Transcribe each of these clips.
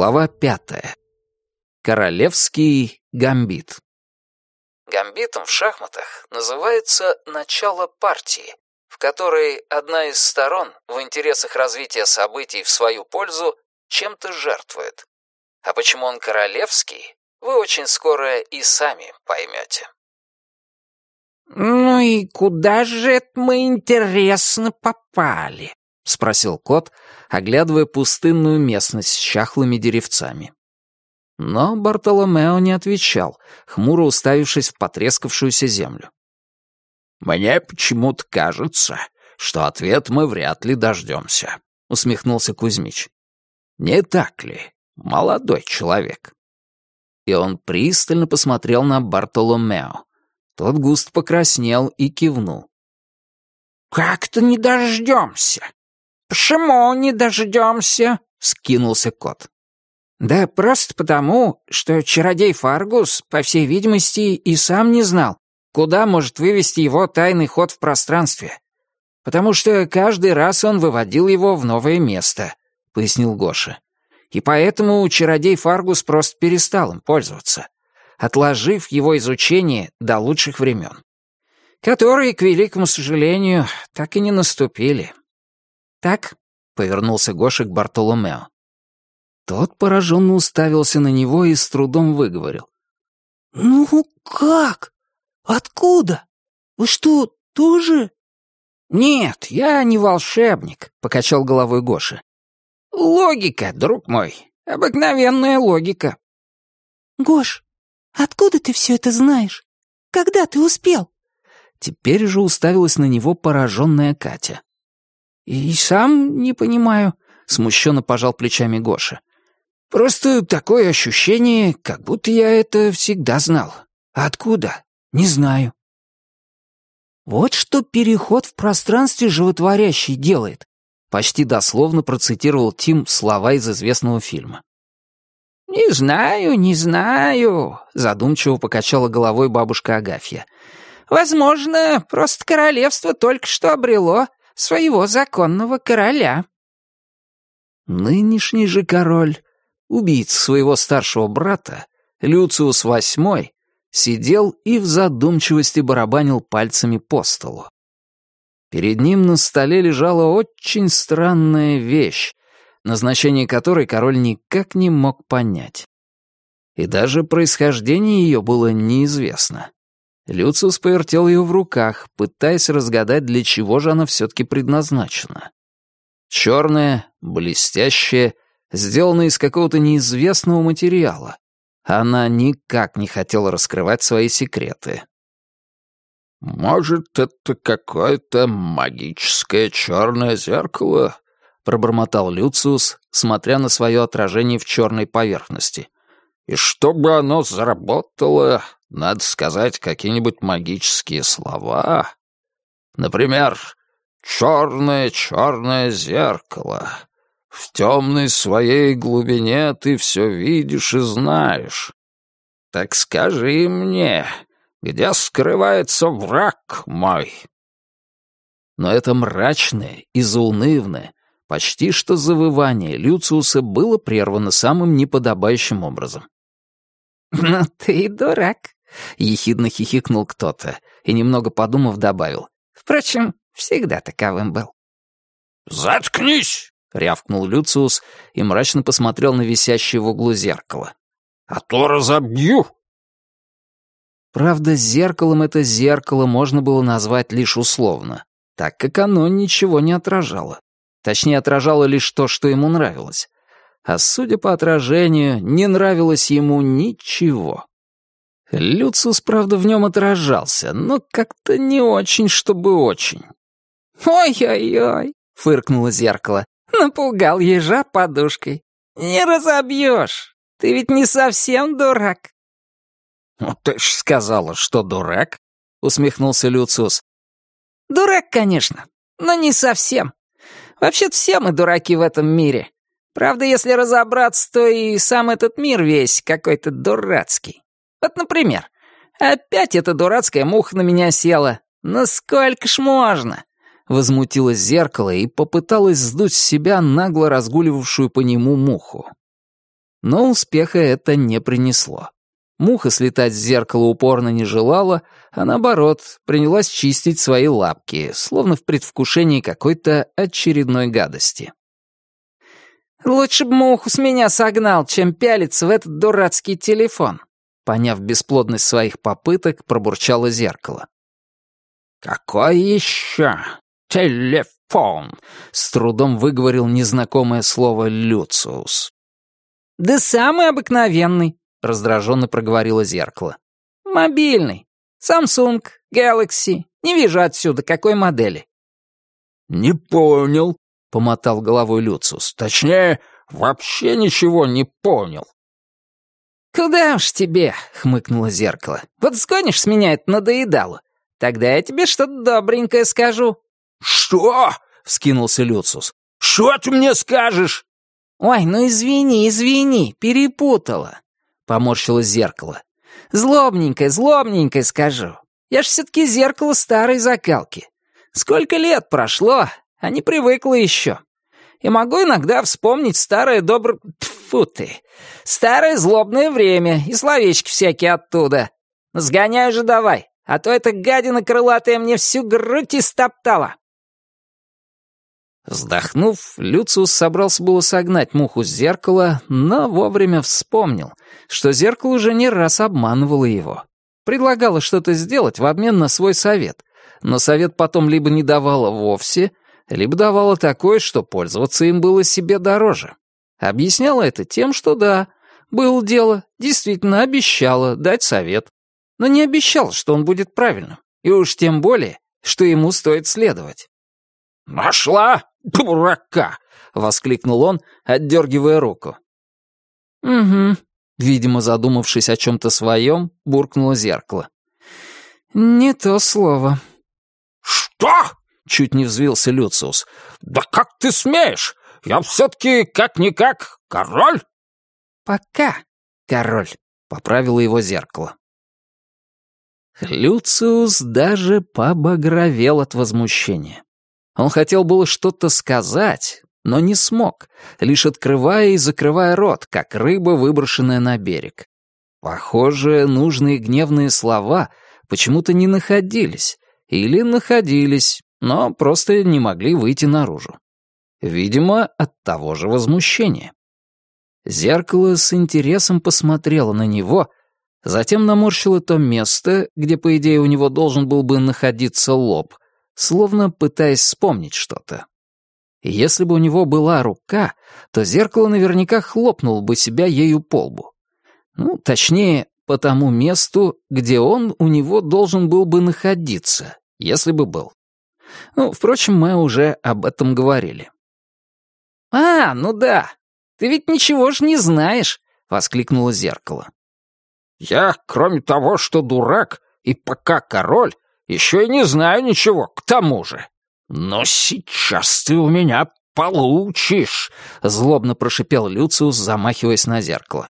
Глава пятая. Королевский гамбит. Гамбитом в шахматах называется начало партии, в которой одна из сторон в интересах развития событий в свою пользу чем-то жертвует. А почему он королевский, вы очень скоро и сами поймете. «Ну и куда же это мы, интересно, попали?» — спросил кот, оглядывая пустынную местность с чахлыми деревцами. Но Бартоломео не отвечал, хмуро уставившись в потрескавшуюся землю. «Мне почему-то кажется, что ответ мы вряд ли дождемся», — усмехнулся Кузьмич. «Не так ли, молодой человек?» И он пристально посмотрел на Бартоломео. Тот густ покраснел и кивнул. «Как-то не дождемся. Почему не дождемся?» — скинулся кот. «Да просто потому, что чародей Фаргус, по всей видимости, и сам не знал, куда может вывести его тайный ход в пространстве. Потому что каждый раз он выводил его в новое место», — пояснил Гоша. «И поэтому чародей Фаргус просто перестал им пользоваться отложив его изучение до лучших времен, которые, к великому сожалению, так и не наступили. «Так?» — повернулся Гоша к Бартоломео. Тот пораженно уставился на него и с трудом выговорил. «Ну как? Откуда? Вы что, тоже?» «Нет, я не волшебник», — покачал головой Гоша. «Логика, друг мой, обыкновенная логика». «Гош, «Откуда ты все это знаешь? Когда ты успел?» Теперь же уставилась на него пораженная Катя. «И сам не понимаю», — смущенно пожал плечами Гоша. «Просто такое ощущение, как будто я это всегда знал. откуда? Не знаю». «Вот что переход в пространстве животворящий делает», — почти дословно процитировал Тим слова из известного фильма. «Не знаю, не знаю», — задумчиво покачала головой бабушка Агафья. «Возможно, просто королевство только что обрело своего законного короля». Нынешний же король, убийца своего старшего брата, Люциус VIII, сидел и в задумчивости барабанил пальцами по столу. Перед ним на столе лежала очень странная вещь, назначение которой король никак не мог понять. И даже происхождение ее было неизвестно. Люциус повертел ее в руках, пытаясь разгадать, для чего же она все-таки предназначена. Черная, блестящая, сделанная из какого-то неизвестного материала. Она никак не хотела раскрывать свои секреты. «Может, это какое-то магическое черное зеркало?» — пробормотал Люциус, смотря на свое отражение в черной поверхности. «И чтобы оно заработало, надо сказать какие-нибудь магические слова. Например, «черное-черное зеркало». В темной своей глубине ты все видишь и знаешь. Так скажи мне, где скрывается враг мой?» Но это мрачное и заунывное, Почти что завывание Люциуса было прервано самым неподобающим образом. «Ну ты дурак», — ехидно хихикнул кто-то и, немного подумав, добавил. «Впрочем, всегда таковым был». «Заткнись!» — рявкнул Люциус и мрачно посмотрел на висящее в углу зеркало. «А то разобью!» Правда, зеркалом это зеркало можно было назвать лишь условно, так как оно ничего не отражало. Точнее, отражало лишь то, что ему нравилось. А судя по отражению, не нравилось ему ничего. Люциус, правда, в нем отражался, но как-то не очень, чтобы очень. «Ой-ой-ой!» — фыркнуло зеркало. «Напугал ежа подушкой. Не разобьешь! Ты ведь не совсем дурак!» «Ну ты ж сказала, что дурак!» — усмехнулся Люциус. «Дурак, конечно, но не совсем. Вообще-то все мы дураки в этом мире. Правда, если разобраться, то и сам этот мир весь какой-то дурацкий. Вот, например, опять эта дурацкая муха на меня села. Ну сколько ж можно?» Возмутилось зеркало и попыталось сдуть с себя нагло разгуливавшую по нему муху. Но успеха это не принесло. Муха слетать с зеркала упорно не желала, а наоборот, принялась чистить свои лапки, словно в предвкушении какой-то очередной гадости. «Лучше бы муху с меня согнал, чем пялиться в этот дурацкий телефон», поняв бесплодность своих попыток, пробурчало зеркало. «Какой еще телефон?» — с трудом выговорил незнакомое слово Люциус. «Да самый обыкновенный», — раздраженно проговорило зеркало. «Мобильный. Samsung, Galaxy. Не вижу отсюда, какой модели». «Не понял», — помотал головой Люциус. «Точнее, вообще ничего не понял». «Куда уж тебе?» — хмыкнуло зеркало. «Вот сгонишь с меня это надоедало. Тогда я тебе что-то добренькое скажу». «Что?» — вскинулся Люциус. «Что ты мне скажешь?» «Ой, ну извини, извини, перепутала поморщилось зеркало. «Злобненькое, злобненькое скажу. Я ж все-таки зеркало старой закалки. Сколько лет прошло, а не привыкла еще. И могу иногда вспомнить старое доброе... Тьфу ты! Старое злобное время и словечки всякие оттуда. Сгоняй же давай, а то эта гадина крылатая мне всю грудь истоптала». Вздохнув, Люциус собрался было согнать муху с зеркала, но вовремя вспомнил, что зеркало уже не раз обманывало его. Предлагало что-то сделать в обмен на свой совет, но совет потом либо не давало вовсе, либо давало такое, что пользоваться им было себе дороже. Объясняло это тем, что да, было дело, действительно обещала дать совет, но не обещала, что он будет правильным, и уж тем более, что ему стоит следовать. «Нашла дурака!» — воскликнул он, отдергивая руку. «Угу», — видимо, задумавшись о чем-то своем, буркнуло зеркало. «Не то слово». «Что?» — чуть не взвился Люциус. «Да как ты смеешь? Я все-таки как-никак король?» «Пока король», — поправило его зеркало. Люциус даже побагровел от возмущения. Он хотел было что-то сказать, но не смог, лишь открывая и закрывая рот, как рыба, выброшенная на берег. Похоже, нужные гневные слова почему-то не находились, или находились, но просто не могли выйти наружу. Видимо, от того же возмущения. Зеркало с интересом посмотрело на него, затем наморщило то место, где, по идее, у него должен был бы находиться лоб, словно пытаясь вспомнить что-то. Если бы у него была рука, то зеркало наверняка хлопнуло бы себя ею по лбу. Ну, точнее, по тому месту, где он у него должен был бы находиться, если бы был. Ну, впрочем, мы уже об этом говорили. «А, ну да, ты ведь ничего ж не знаешь», — воскликнуло зеркало. «Я, кроме того, что дурак и пока король, еще и не знаю ничего, к тому же. Но сейчас ты у меня получишь, злобно прошипел Люциус, замахиваясь на зеркало.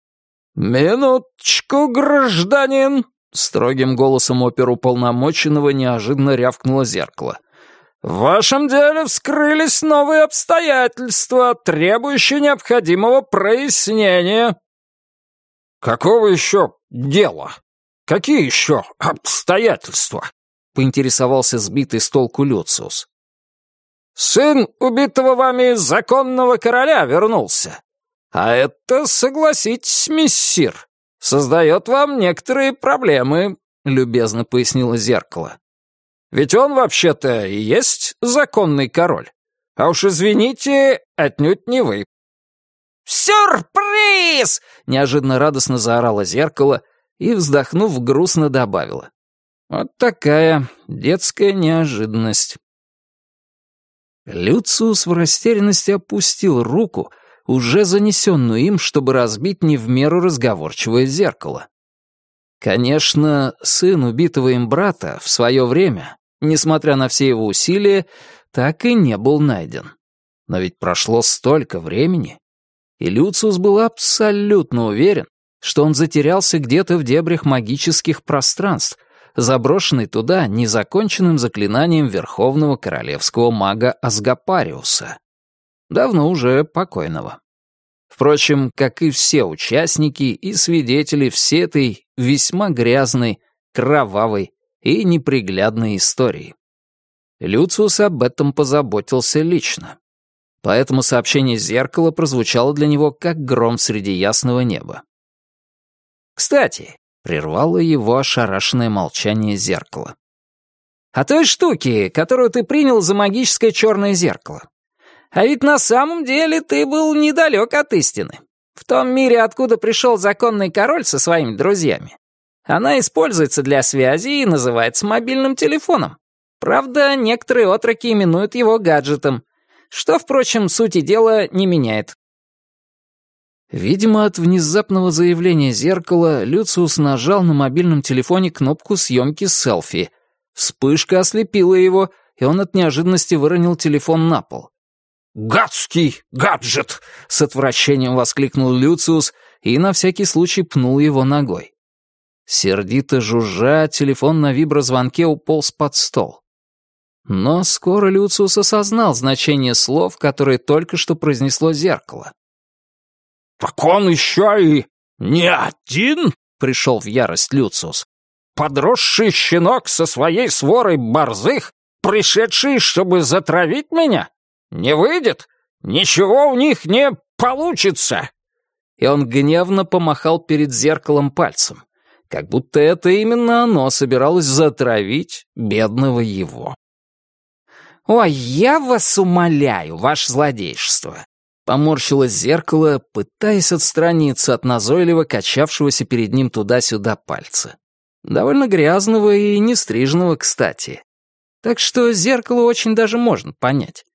Минуточку, гражданин, строгим голосом оперуполномоченного неожиданно рявкнуло зеркало. В вашем деле вскрылись новые обстоятельства, требующие необходимого прояснения. Какого еще дела? Какие еще обстоятельства? поинтересовался сбитый с толку Люциус. «Сын убитого вами законного короля вернулся. А это, согласитесь, миссир, создает вам некоторые проблемы», — любезно пояснило зеркало. «Ведь он вообще-то и есть законный король. А уж извините, отнюдь не вы». «Сюрприз!» — неожиданно радостно заорало зеркало и, вздохнув, грустно добавила. Вот такая детская неожиданность. Люциус в растерянности опустил руку, уже занесенную им, чтобы разбить не в меру разговорчивое зеркало. Конечно, сын убитого им брата в свое время, несмотря на все его усилия, так и не был найден. Но ведь прошло столько времени, и Люциус был абсолютно уверен, что он затерялся где-то в дебрях магических пространств — заброшенный туда незаконченным заклинанием верховного королевского мага Асгапариуса, давно уже покойного. Впрочем, как и все участники и свидетели всей этой весьма грязной, кровавой и неприглядной истории. Люциус об этом позаботился лично. Поэтому сообщение зеркала прозвучало для него как гром среди ясного неба. «Кстати», — прервало его ошарашенное молчание зеркала. «О той штуке, которую ты принял за магическое черное зеркало. А ведь на самом деле ты был недалек от истины. В том мире, откуда пришел законный король со своими друзьями, она используется для связи и называется мобильным телефоном. Правда, некоторые отроки именуют его гаджетом, что, впрочем, сути дела не меняет. Видимо, от внезапного заявления зеркала Люциус нажал на мобильном телефоне кнопку съемки селфи. Вспышка ослепила его, и он от неожиданности выронил телефон на пол. «Гадский гаджет!» — с отвращением воскликнул Люциус и на всякий случай пнул его ногой. Сердито жужжа, телефон на виброзвонке уполз под стол. Но скоро Люциус осознал значение слов, которые только что произнесло зеркало. «Так он еще и не один?» — пришел в ярость Люциус. «Подросший щенок со своей сворой борзых, пришедший, чтобы затравить меня? Не выйдет? Ничего у них не получится!» И он гневно помахал перед зеркалом пальцем, как будто это именно оно собиралось затравить бедного его. «Ой, я вас умоляю, ваше злодейшество!» Поморщилось зеркало, пытаясь отстраниться от назойливо качавшегося перед ним туда-сюда пальца. Довольно грязного и нестриженного, кстати. Так что зеркало очень даже можно понять.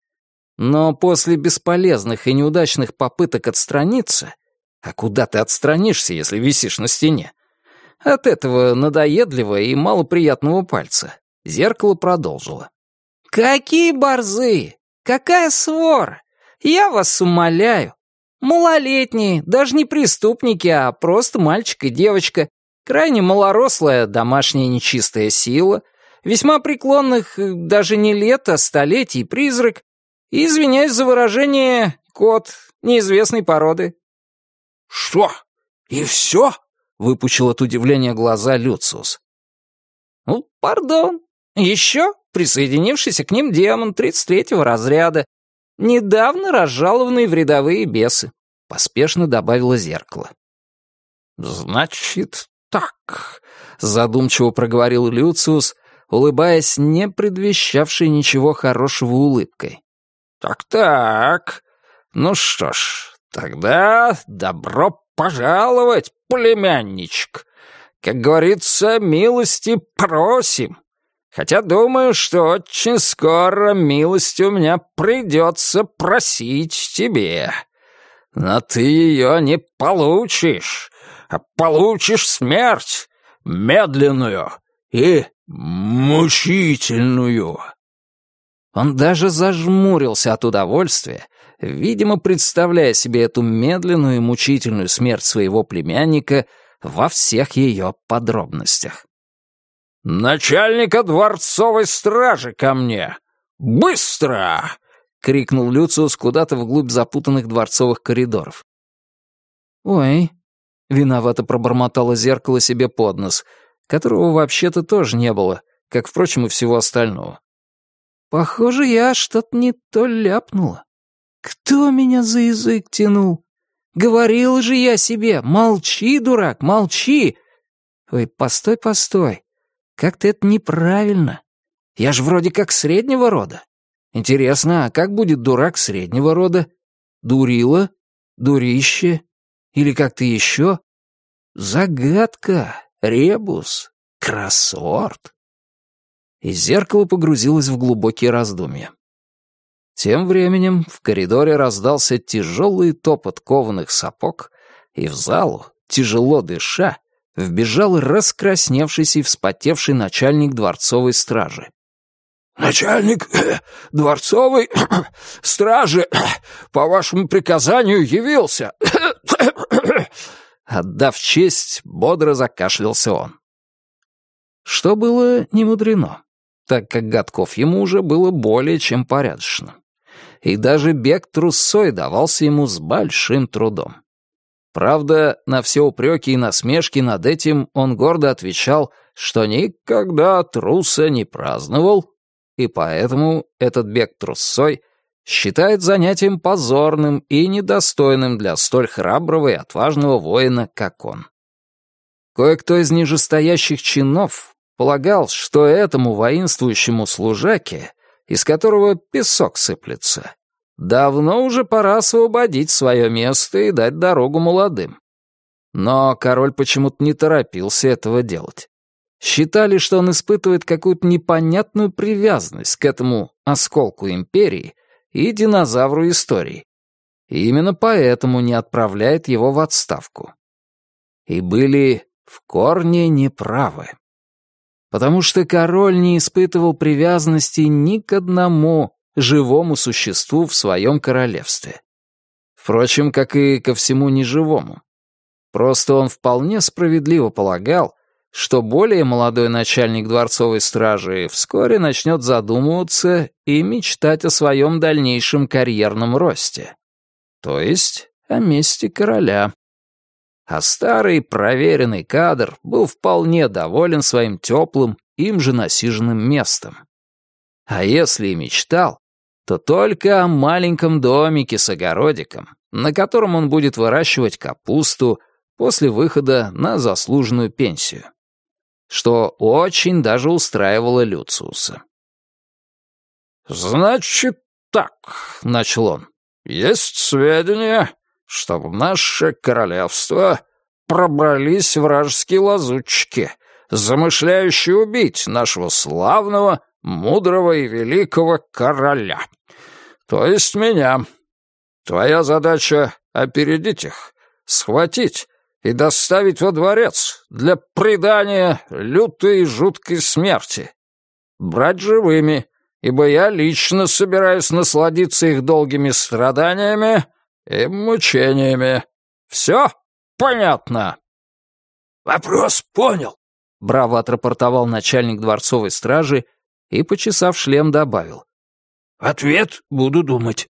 Но после бесполезных и неудачных попыток отстраниться, а куда ты отстранишься, если висишь на стене, от этого надоедливого и малоприятного пальца, зеркало продолжило. «Какие борзы! Какая свора! Я вас умоляю! Малолетние, даже не преступники, а просто мальчик и девочка, крайне малорослая домашняя нечистая сила, весьма преклонных даже не лет, а столетий призрак, и, извиняюсь за выражение, кот неизвестной породы». «Что? И все?» — выпучил от удивления глаза Люциус. «Ну, пардон. Еще присоединившийся к ним демон 33-го разряда, недавно разжалованный в рядовые бесы», — поспешно добавило зеркало. «Значит, так», — задумчиво проговорил Люциус, улыбаясь не предвещавшей ничего хорошего улыбкой. «Так-так, ну что ж, тогда добро пожаловать, племянничек. Как говорится, милости просим. Хотя думаю, что очень скоро милость у меня придется просить тебе. Но ты ее не получишь, а получишь смерть, медленную и мучительную». Он даже зажмурился от удовольствия, видимо, представляя себе эту медленную и мучительную смерть своего племянника во всех ее подробностях. «Начальника дворцовой стражи ко мне! Быстро!» — крикнул Люциус куда-то вглубь запутанных дворцовых коридоров. «Ой», — виновато пробормотало зеркало себе под нос, которого вообще-то тоже не было, как, впрочем, и всего остального. «Похоже, я что-то не то ляпнула. Кто меня за язык тянул? Говорил же я себе, молчи, дурак, молчи!» «Ой, постой, постой. Как-то это неправильно. Я же вроде как среднего рода. Интересно, а как будет дурак среднего рода? Дурила? Дурище? Или как-то еще? Загадка, ребус, кроссворд. И зеркало погрузилось в глубокие раздумья. Тем временем в коридоре раздался тяжелый топот кованых сапог, и в залу, тяжело дыша, вбежал раскрасневшийся и вспотевший начальник дворцовой стражи. «Начальник э, дворцовой э, стражи э, по вашему приказанию явился!» Отдав честь, бодро закашлялся он. Что было немудрено, так как годков ему уже было более чем порядочно. И даже бег трусой давался ему с большим трудом. Правда, на все упреки и насмешки над этим он гордо отвечал, что никогда труса не праздновал, и поэтому этот бег трусой считает занятием позорным и недостойным для столь храброго и отважного воина, как он. Кое-кто из нижестоящих чинов полагал, что этому воинствующему служаке, из которого песок сыплется, давно уже пора освободить свое место и дать дорогу молодым. Но король почему-то не торопился этого делать. Считали, что он испытывает какую-то непонятную привязанность к этому осколку империи и динозавру истории. И именно поэтому не отправляет его в отставку. И были в корне неправы. Потому что король не испытывал привязанности ни к одному живому существу в своем королевстве. Впрочем, как и ко всему неживому. Просто он вполне справедливо полагал, что более молодой начальник дворцовой стражи вскоре начнет задумываться и мечтать о своем дальнейшем карьерном росте. То есть о месте короля. А старый проверенный кадр был вполне доволен своим теплым, им же насиженным местом. А если и мечтал, то только о маленьком домике с огородиком, на котором он будет выращивать капусту после выхода на заслуженную пенсию что очень даже устраивало Люциуса. «Значит так», — начал он, — «есть сведения, что в наше королевство пробрались вражеские лазутчики, замышляющие убить нашего славного, мудрого и великого короля, то есть меня. Твоя задача — опередить их, схватить и доставить во дворец для предания лютой и жуткой смерти. Брать живыми, ибо я лично собираюсь насладиться их долгими страданиями и мучениями. Все понятно?» «Вопрос понял», — браво отрапортовал начальник дворцовой стражи и, почесав шлем, добавил. «Ответ буду думать».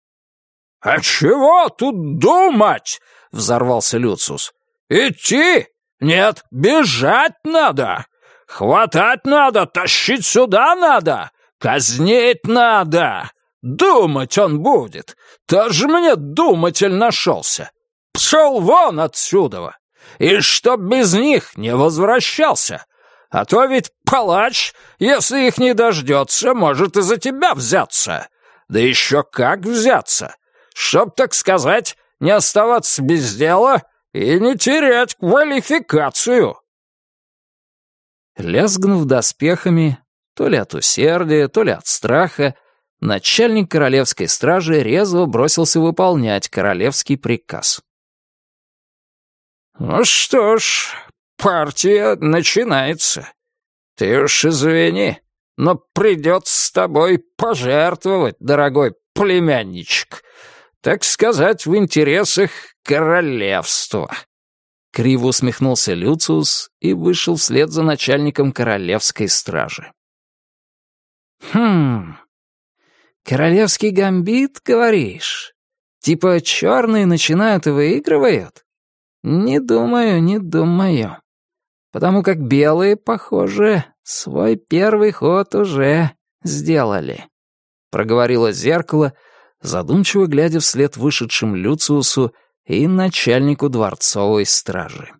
«А чего тут думать?» — взорвался Люциус. «Идти? Нет, бежать надо! Хватать надо, тащить сюда надо! Казнить надо! Думать он будет! Тоже мне думатель нашелся! Пшел вон отсюда! И чтоб без них не возвращался! А то ведь палач, если их не дождется, может и за тебя взяться! Да еще как взяться! Чтоб, так сказать, не оставаться без дела — и не терять квалификацию!» Лязгнув доспехами, то ли от усердия, то ли от страха, начальник королевской стражи резво бросился выполнять королевский приказ. «Ну что ж, партия начинается. Ты уж извини, но придется с тобой пожертвовать, дорогой племянничек, так сказать, в интересах королевства». Криво усмехнулся Люциус и вышел вслед за начальником королевской стражи. «Хм... Королевский гамбит, говоришь? Типа черные начинают и выигрывают? Не думаю, не думаю. Потому как белые, похоже, свой первый ход уже сделали», — проговорило зеркало, — задумчиво глядя вслед вышедшим Люциусу и начальнику дворцовой стражи.